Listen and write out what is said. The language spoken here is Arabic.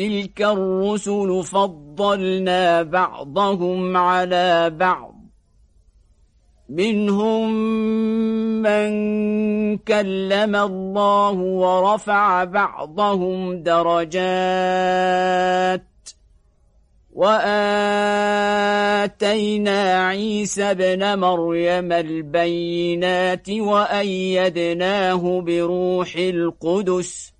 تلك الرسل فضلنا بعضهم على بعض. منهم من كلم الله ورفع بعضهم درجات. وآتينا عيسى ابن مريم البينات وأيدناه بروح القدس.